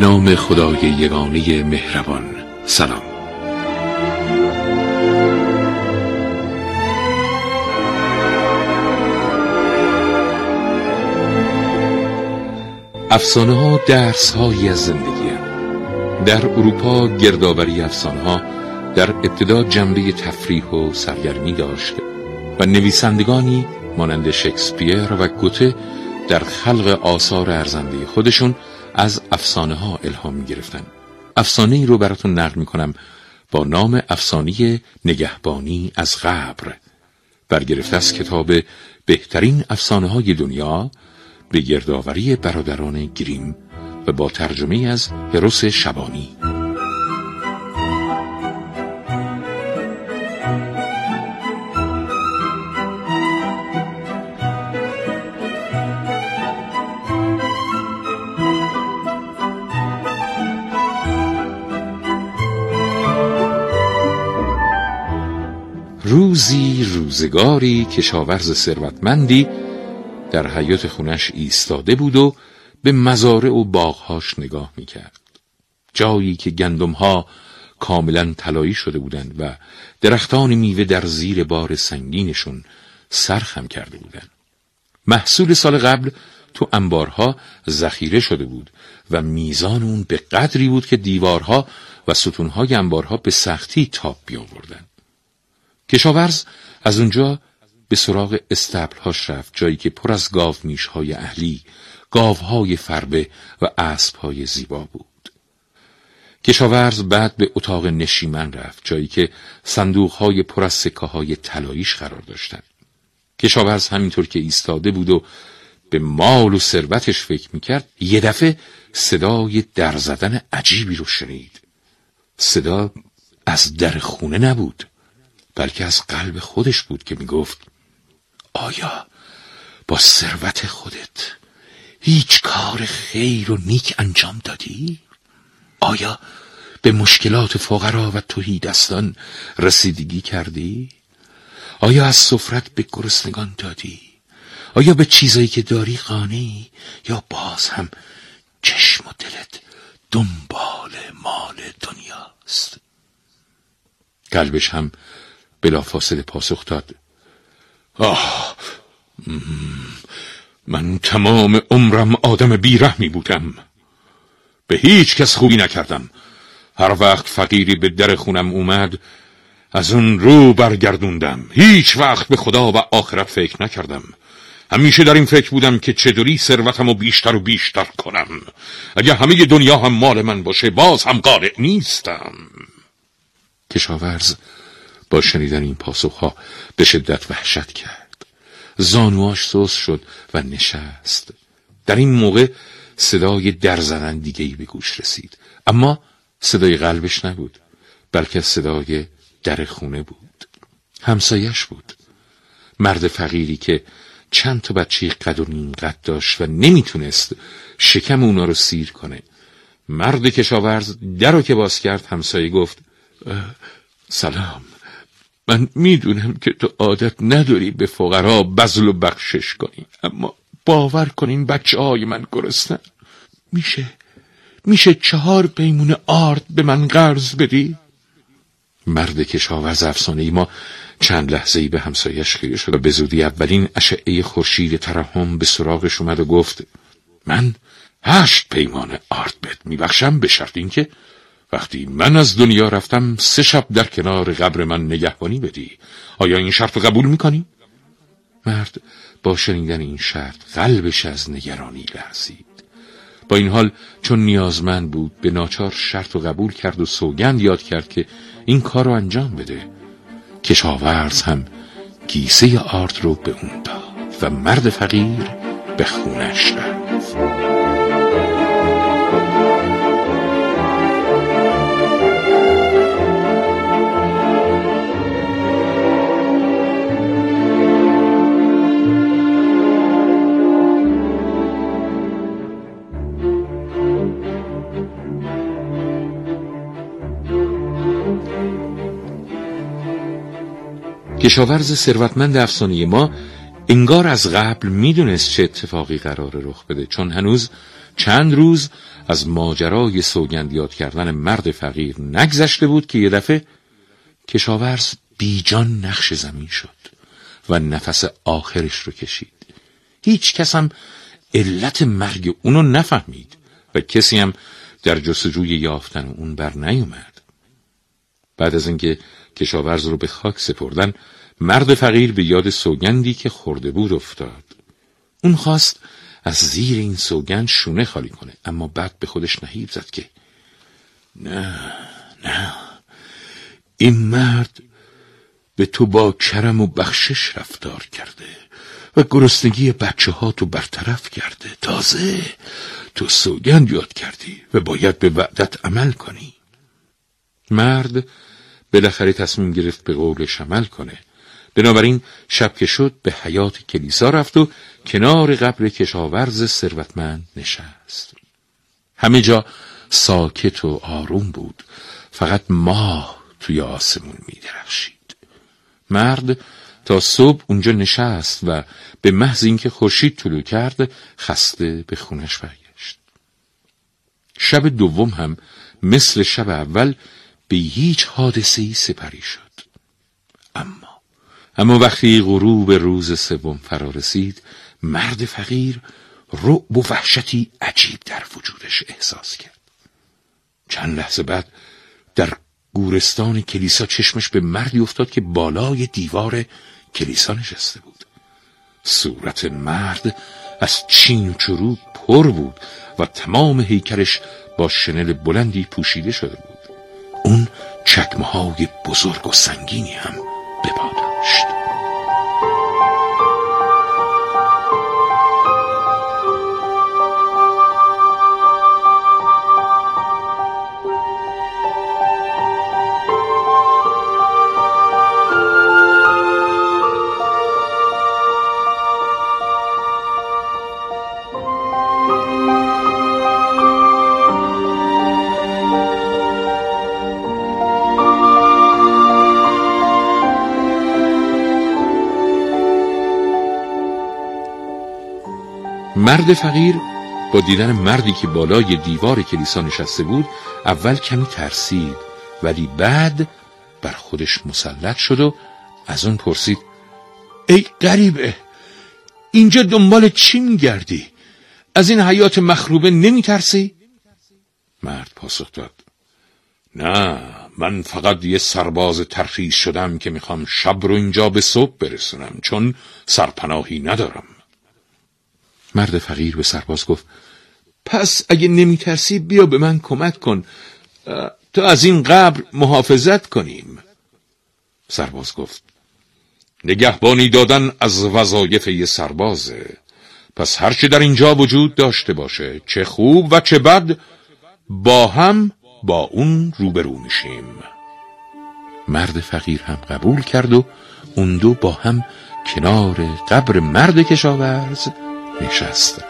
نام خدای یگانه مهربان سلام افسانه ها درس هایی از زندگی هم. در اروپا گردآوری افسانه ها در ابتدا جنبه تفریح و سرگرمی داشت و نویسندگانی مانند شکسپیر و گوته در خلق آثار ارزنده خودشون از افسانه ها الهام گرفتن افسانه ای رو براتون نقل می کنم با نام افسانه نگهبانی از قبر. برگرفته از کتاب بهترین افسانه های دنیا به گردآوری برادران گریم و با ترجمه از هروس شبانی. روزی روزگاری کشاورز ثروتمندی در حیات خونش ایستاده بود و به مزارع و باغهاش نگاه می‌کرد. جایی که گندمها کاملا طلایی شده بودند و درختان میوه در زیر بار سنگینشون سرخم کرده بودند. محصول سال قبل تو انبارها ذخیره شده بود و میزان اون به قدری بود که دیوارها و ستونهای انبارها به سختی تاب بیاوردند. کشاورز از اونجا به سراغ استبلهاش رفت جایی که پر از گاو میشهای اهلی گاوهای فربه و اسبهای زیبا بود. کشاورز بعد به اتاق نشیمن رفت جایی که صندوقهای پر از سکه های طلاییش قرار داشتند. کشاورز همینطور که ایستاده بود و به مال و ثروتش فکر می‌کرد یه دفعه صدای در زدن عجیبی رو شنید. صدا از در خونه نبود. بلکه از قلب خودش بود که می‌گفت آیا با ثروت خودت هیچ کار خیر و نیک انجام دادی؟ آیا به مشکلات فقرا و توهی دستان رسیدگی کردی؟ آیا از سفرت به گرسنگان دادی؟ آیا به چیزایی که داری قانی یا باز هم چشم و دلت دنبال مال دنیاست؟ قلبش هم بلافاصله پاسخ داد. آه من تمام عمرم آدم بیرحمی بودم. به هیچ کس خوبی نکردم. هر وقت فقیری به در خونم اومد از اون رو برگردوندم. هیچ وقت به خدا و آخرت فکر نکردم. همیشه در این فکر بودم که چطوری ثروتم رو بیشتر و بیشتر کنم. اگر همه دنیا هم مال من باشه باز هم قارع نیستم. کشاورز با شنیدن این پاسخها به شدت وحشت کرد. زانواش سوس شد و نشست. در این موقع صدای در زدن دیگه ای به گوش رسید. اما صدای قلبش نبود بلکه صدای در خونه بود. همسایش بود. مرد فقیری که چند تا بچه قد و قد داشت و نمی‌تونست شکم اونا رو سیر کنه. مرد کشاورز در رو که باز کرد همسایه گفت سلام. من می‌دونم که تو عادت نداری به فقرا بزل و بخشش کنی اما باور کنین بچه های من گرستن میشه میشه چهار پیمون آرد به من قرض بدی؟ مرد کشاورز افسانه ما چند لحظه ای به همسایش خیره شد و به زودی اولین اشعه خورشید ترحم به سراغش اومد و گفت من هشت پیمان آرد بهت میبخشم به شرط اینکه وقتی من از دنیا رفتم سه شب در کنار قبر من نگهبانی بدی. آیا این شرط قبول می‌کنی؟ مرد با شنیدن این شرط قلبش از نگرانی لرزید. با این حال چون نیازمند بود به ناچار شرط و قبول کرد و سوگند یاد کرد که این کار رو انجام بده کشاورز هم گیسه آرد رو به اون داد و مرد فقیر به خونش رفت. کشاورز ثروتمند افسانه ما انگار از قبل می‌دونست چه اتفاقی قرار رخ بده چون هنوز چند روز از ماجرای سوگند کردن مرد فقیر نگذشته بود که یه دفعه کشاورز بیجان نقش زمین شد و نفس آخرش رو کشید. هیچ کس هم علت مرگ اونو نفهمید و کسی هم در جستجوی یافتن اون بر نیومد. بعد از اینکه کشاورز رو به خاک سپردن مرد فقیر به یاد سوگندی که خورده بود افتاد. اون خواست از زیر این سوگند شونه خالی کنه اما بعد به خودش نهیب زد که نه نه. این مرد به تو با کرم و بخشش رفتار کرده و گرسنگی بچه ها تو برطرف کرده. تازه تو سوگند یاد کردی و باید به وعدت عمل کنی. مرد بالاخره تصمیم گرفت به قولش عمل کنه. بنابراین شب که شد به حیات کلیسا رفت و کنار قبر کشاورز ثروتمند نشست. همه جا ساکت و آروم بود. فقط ماه توی آسمون می درخشید. مرد تا صبح اونجا نشست و به محض اینکه خورشید طلوع کرد خسته به خونش برگشت. شب دوم هم مثل شب اول به هیچ حادثه سپری شد. اما اما وقتی غروب روز سوم فرا رسید مرد فقیر رعب و وحشتی عجیب در وجودش احساس کرد. چند لحظه بعد در گورستان کلیسا چشمش به مردی افتاد که بالای دیوار کلیسا نشسته بود. صورت مرد از چین و چروک پر بود و تمام هیکلش با شنل بلندی پوشیده شده بود. اون چکمه های بزرگ و سنگینی هم به داشت. مرد فقیر با دیدن مردی که بالای دیوار کلیسا نشسته بود اول کمی ترسید ولی بعد بر خودش مسلط شد و از اون پرسید ای غریبه اینجا دنبال چی میگردی؟ از این حیات مخروبه نمی ترسی؟ مرد پاسخ داد نه من فقط یه سرباز ترخیص شدم که می‌خوام شب رو اینجا به صبح برسونم چون سرپناهی ندارم مرد فقیر به سرباز گفت پس اگه نمی ترسی بیا به من کمک کن تا از این قبر محافظت کنیم. سرباز گفت نگهبانی دادن از وظایف یه سربازه. پس هرچه در اینجا وجود داشته باشه چه خوب و چه بد با هم با اون روبرو میشیم. مرد فقیر هم قبول کرد و اون دو با هم کنار قبر مرد کشاورز نشسته.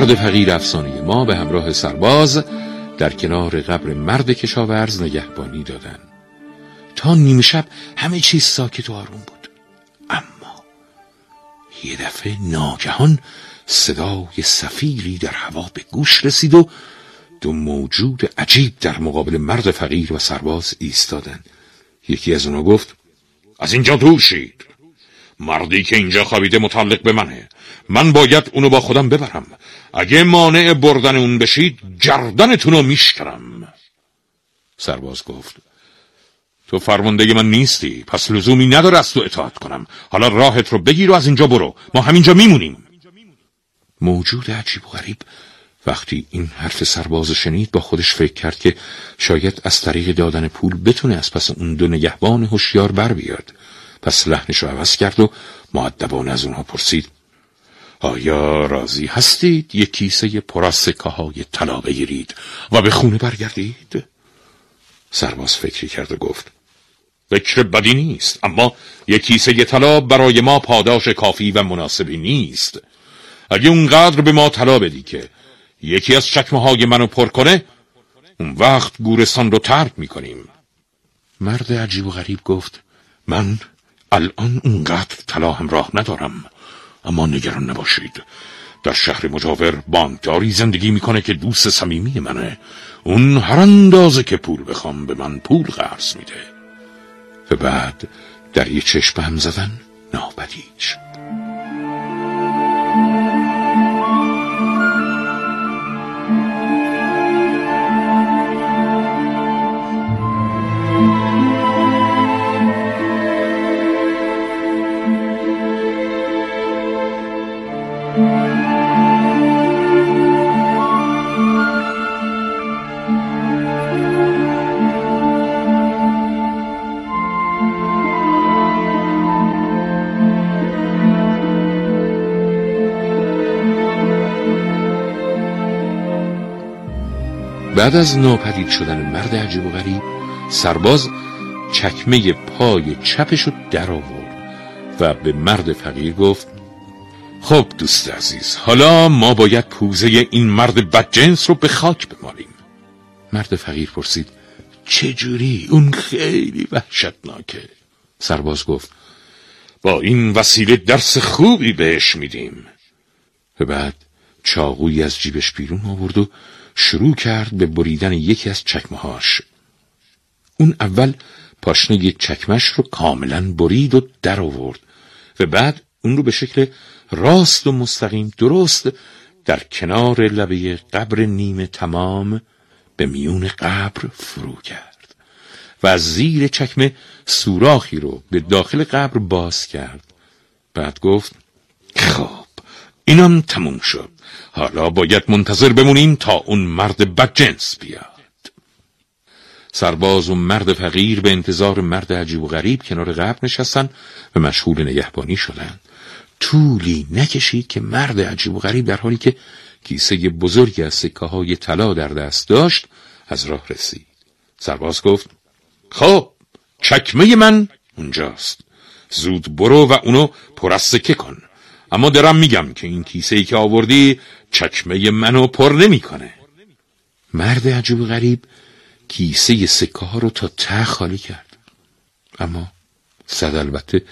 مرد فقیر افسانه ما به همراه سرباز در کنار قبر مرد کشاورز نگهبانی دادن. تا نیمه شب همه چیز ساکت و آروم بود. اما یه دفعه ناگهان صدای سفیری در هوا به گوش رسید و دو موجود عجیب در مقابل مرد فقیر و سرباز ایستادن. یکی از اونا گفت از اینجا دور شید مردی که اینجا خوابیده متعلق به منه. من باید اونو با خودم ببرم. اگه مانع بردن اون بشید گردنتون رو میشکرم. سرباز گفت تو فرمانده من نیستی پس لزومی نداره از تو اطاعت کنم. حالا راهت رو بگیر و از اینجا برو. ما همینجا میمونیم. موجود عجیب و غریب. وقتی این حرف سرباز شنید با خودش فکر کرد که شاید از طریق دادن پول بتونه از پس اون دو نگهبان هوشیار بر بیاد. پس لحنش رو عوض کرد و معدبانه از اونها پرسید آیا راضی هستید یک کیسه پر از های طلا بگیرید و به خونه برگردید؟ سرباز فکری کرد و گفت فکر بدی نیست اما یک کیسه طلا برای ما پاداش کافی و مناسبی نیست اگه اونقدر به ما طلا بدی که یکی از چکمه های منو پر کنه اون وقت گورستان رو ترک می‌کنیم مرد عجیب و غریب گفت من الان اونقدر طلا همراه ندارم. اما نگران نباشید. در شهر مجاور بانکداری زندگی می‌کنه که دوست صمیمی منه. اون هر اندازه که پول بخوام به من پول قرض میده. و بعد در یه چشم هم زدن؟ ناپدید بعد از ناپدید شدن مرد عجیب و غریب سرباز چکمه پای چپش رو در آورد و به مرد فقیر گفت خب دوست عزیز حالا ما باید پوزه این مرد بدجنس رو به خاک بمالیم. مرد فقیر پرسید چجوری؟ اون خیلی وحشتناکه. سرباز گفت با این وسیله درس خوبی بهش میدیم. و بعد چاقوی از جیبش بیرون آورد و شروع کرد به بریدن یکی از چکمهاش اون اول پاشنه چکمش رو کاملا برید و در آورد و بعد اون رو به شکل راست و مستقیم درست در کنار لبه قبر نیمه تمام به میون قبر فرو کرد و از زیر چکمه سوراخی رو به داخل قبر باز کرد. بعد گفت خب اینم تموم شد. حالا باید منتظر بمونیم تا اون مرد بدجنس بیاد. سرباز و مرد فقیر به انتظار مرد عجیب و غریب کنار قبر نشستن و مشغول نگهبانی شدند طولی نکشید که مرد عجیب و غریب در حالی که کیسه بزرگی از سکه های طلا در دست داشت از راه رسید. سرباز گفت خب چکمه من اونجاست. زود برو و اونو پر کن. اما درم میگم که این کیسه ای که آوردی چکمه منو پر نمی‌کنه. مرد عجیب و غریب کیسه سکه ها رو تا ته خالی کرد. اما صد البته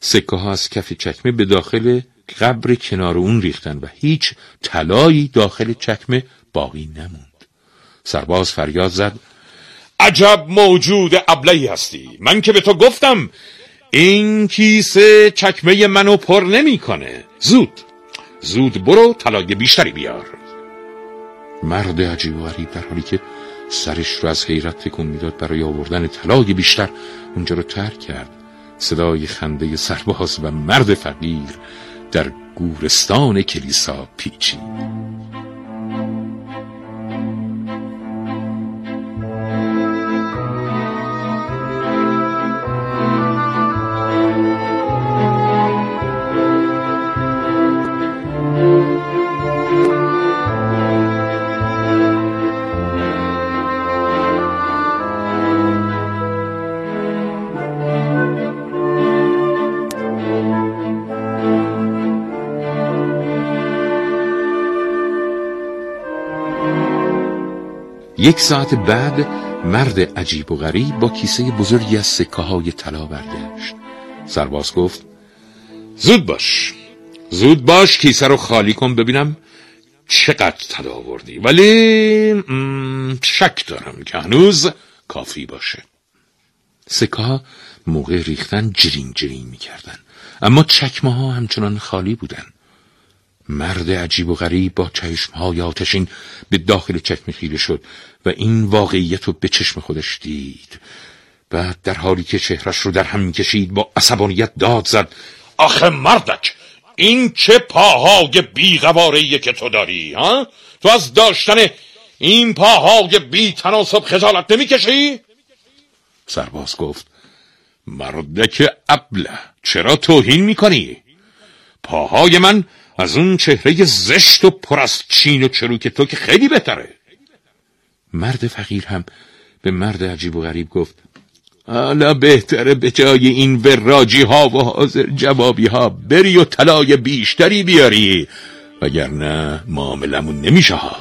سکه ها از کف چکمه به داخل قبر کنار اون ریختن و هیچ طلایی داخل چکمه باقی نموند. سرباز فریاد زد. عجب موجود ابلهی هستی. من که به تو گفتم این کیسه چکمه منو پر نمی‌کنه. زود زود برو طلای بیشتری بیار. مرد عجیب و غریب در حالی که سرش رو از حیرت تکون می‌داد برای آوردن طلای بیشتر اونجا رو ترک کرد. صدای خنده سرباز و مرد فقیر در گورستان کلیسا پیچید. یک ساعت بعد مرد عجیب و غریب با کیسه بزرگی از سکه های طلا برگشت. سرباز گفت زود باش زود باش کیسه رو خالی کن ببینم چقدر طلا آوردی. ولی شک دارم که هنوز کافی باشه. سکه ها موقع ریختن جرین جرین می‌کردن. اما چکمه ها همچنان خالی بودن. مرد عجیب و غریب با چشمهای آتشین به داخل چکمه خیره شد و این واقعیت رو به چشم خودش دید بعد در حالی که چهرش رو در هم می‌کشید با عصبانیت داد زد آخه مردک این چه پاهای بیغواره که تو داری ها؟ تو از داشتن این پاهای بی تناسب خجالت نمی‌کشی؟ سرباز گفت مردک ابله چرا توهین می‌کنی؟ پاهای من از اون چهره زشت و پر از چین و چروک تو که خیلی بهتره. مرد فقیر هم به مرد عجیب و غریب گفت حالا بهتره به جای این وراجی ها و حاضر جوابی ها بری و طلای بیشتری بیاری وگرنه معاملمون نمیشه ها.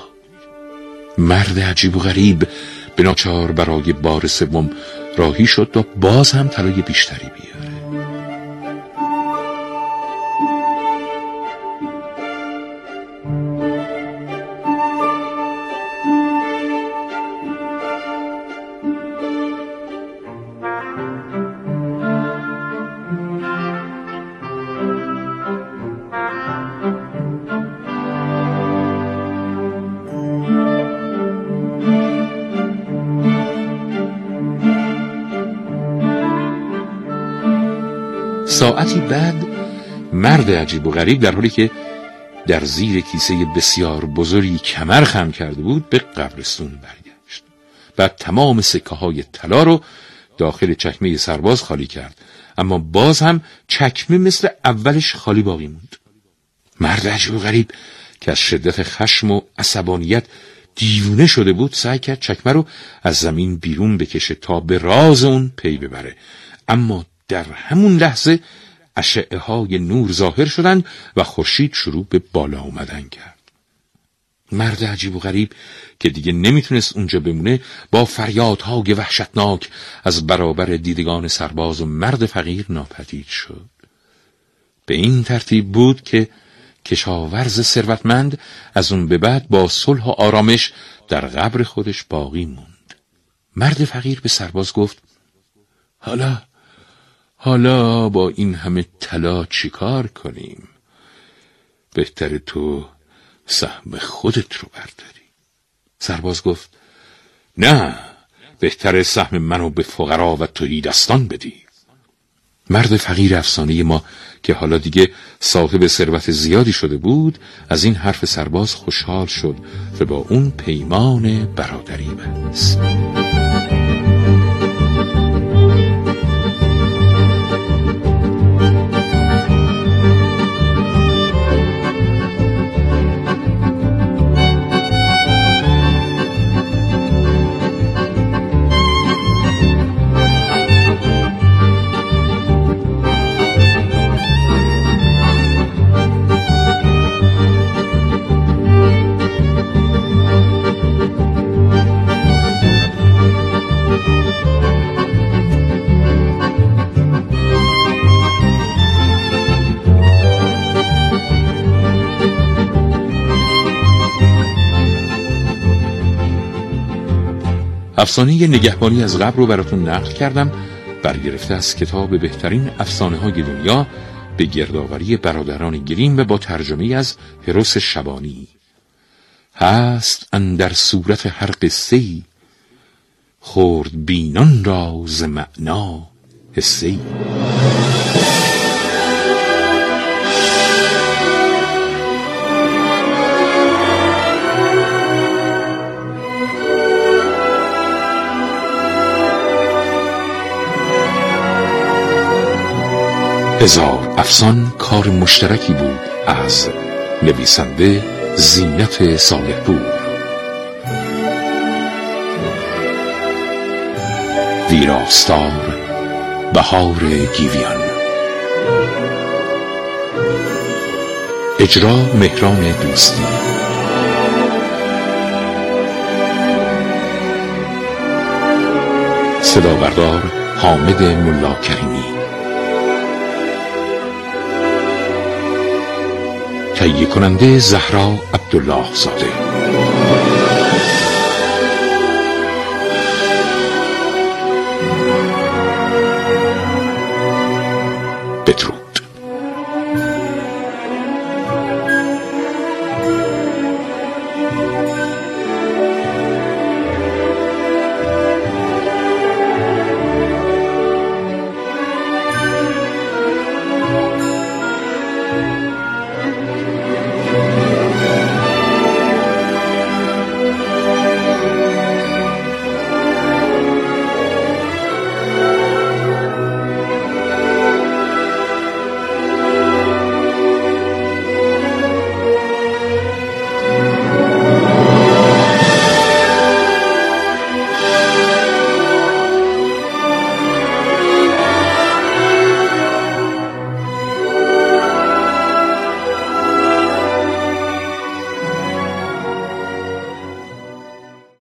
مرد عجیب و غریب به ناچار برای بار سوم راهی شد و باز هم طلای بیشتری بیاره. ساعتی بعد مرد عجیب و غریب در حالی که در زیر کیسه بسیار بزرگی کمر خم کرده بود به قبرستون برگشت. بعد تمام سکه های طلا رو داخل چکمه سرباز خالی کرد. اما باز هم چکمه مثل اولش خالی باقی موند. مرد عجیب و غریب که از شدت خشم و عصبانیت دیوونه شده بود سعی کرد چکمه رو از زمین بیرون بکشه تا به راز اون پی ببره. اما در همون لحظه اشعه های نور ظاهر شدند و خورشید شروع به بالا اومدن کرد. مرد عجیب و غریب که دیگه نمی‌تونست اونجا بمونه با فریادهای وحشتناک از برابر دیدگان سرباز و مرد فقیر ناپدید شد. به این ترتیب بود که کشاورز ثروتمند از اون به بعد با صلح و آرامش در قبر خودش باقی موند. مرد فقیر به سرباز گفت حالا حالا با این همه طلا چیکار کنیم؟ بهتر تو سهم خودت رو برداری. سرباز گفت نه بهتر سهم منو به فقرا و توهی دستان بدی. مرد فقیر افسانه ما که حالا دیگه صاحب ثروت زیادی شده بود از این حرف سرباز خوشحال شد و با اون پیمان برادری بست. افسانه نگهبانی از قبر رو براتون نقل کردم. برگرفته از کتاب بهترین افسانه های دنیا به گردآوری برادران گریم و با ترجمه از هروس شبانی. هست اندر صورت هر قصه خورد بینان را ز معنا حسه هزار افسان کار مشترکی بود از نویسنده زینت صالح بود ویراستار بهار گیویان. اجرا مهران دوستی. صدا بردار حامد ملا کریمی تهیه کننده زهرا عبدالله زاده.